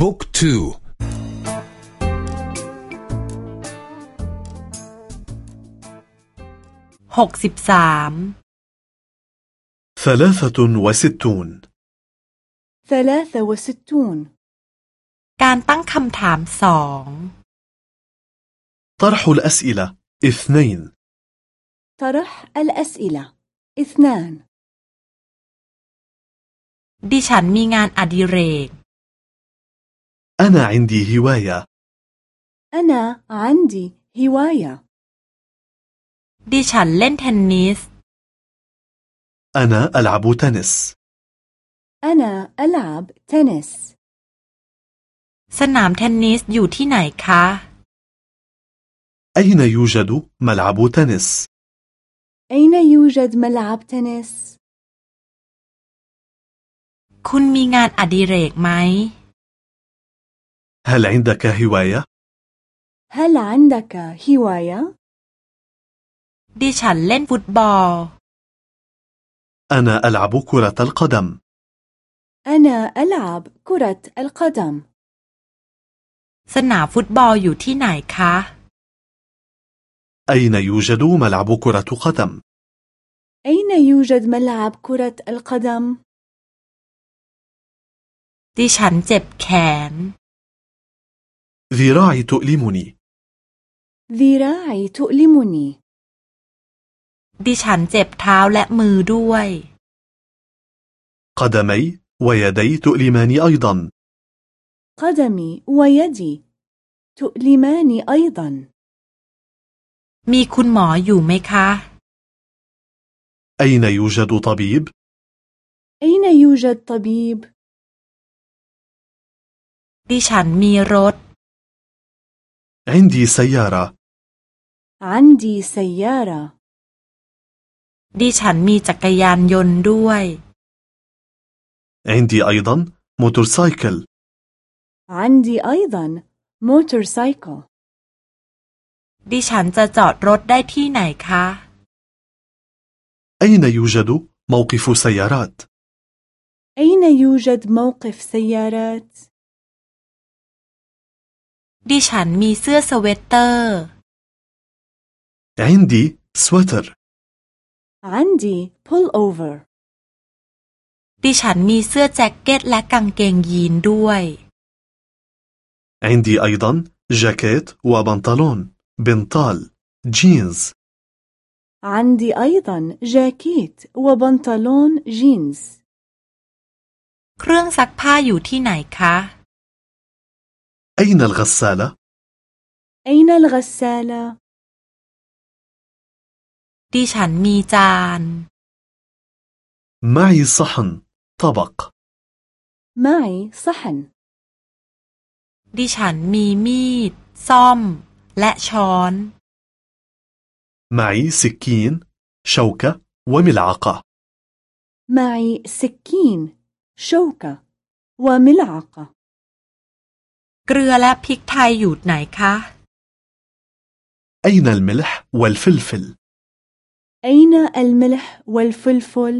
บุ๊กทูหกสิบสาม ثلاثة وستون ثلاثة وستون การตั้งคำถามสอง طرح الأسئلة اثنين طرح الأسئلة اثنان ดิฉันมีงานอดิเรก أنا عندي هواية أنا عندي هواية ดิฉันเล่นเทนนิส أنا ألعب تنس أنا ألعب تنس สนามเทนนิสอยู่ที่ไหนคะ أين يوجد ملعب تنس؟ أين يوجد ملعب تنس؟ คุณมีงานอดิเรกไหม هل عندك هواية؟ هل عندك هواية؟ ดิฉันเล่นฟุตบอล أنا ألعب كرة القدم أنا ألعب كرة القدم สนามฟุตบอลอยู่ที่ไหนคะ أين يوجد ملعب كرة قدم؟ أين يوجد ملعب كرة القدم؟ ดิฉันเจ็บแขน ذراعي تؤلمني ذراعي تؤلمني ดิฉันเจ็บเท้าและมือด้วย قدمي ويدي تؤلماني أيضا قدمي ويدي تؤلمان أيضا มีคุณหมออยู่ไหมคะ أين يوجد طبيب؟ أين يوجد طبيب؟ ดิฉันมีรถ عندي سيارة عندي سيارة ดิฉันมีจักรยานยนต์ด้วย عندي أيضا موتورسايكل عندي أيضا موتورسايكل ดิฉันจะจอดรถได้ที่ไหนคะ أين يوجد موقف سيارات؟ أين يوجد موقف سيارات؟ ดิฉันมีเสื้อสเวตเตอร์ عندي سويتر عندي pull over ดิฉันมีเสื้อแจ็คเก็ตและกางเกงยีนด้วย عندي أيضا جاكيت وبنطلون بنطال جينز عندي أيضا جاكيت وبنطلون جينز เครื่องซักผ้าอยู่ที่ไหนคะ أين الغسالة؟ أين الغسالة؟ ดิฉันมีจาน معي صحن طبق معي صحن ดิฉันมีมีด ซ่อม และช้อน معي سكين شوكة وملعقة معي سكين شوكة وملعقة เกลือและพริกไทยอยู่ไหนคะ أين الملح والفلفل؟ أين الملح والفلفل؟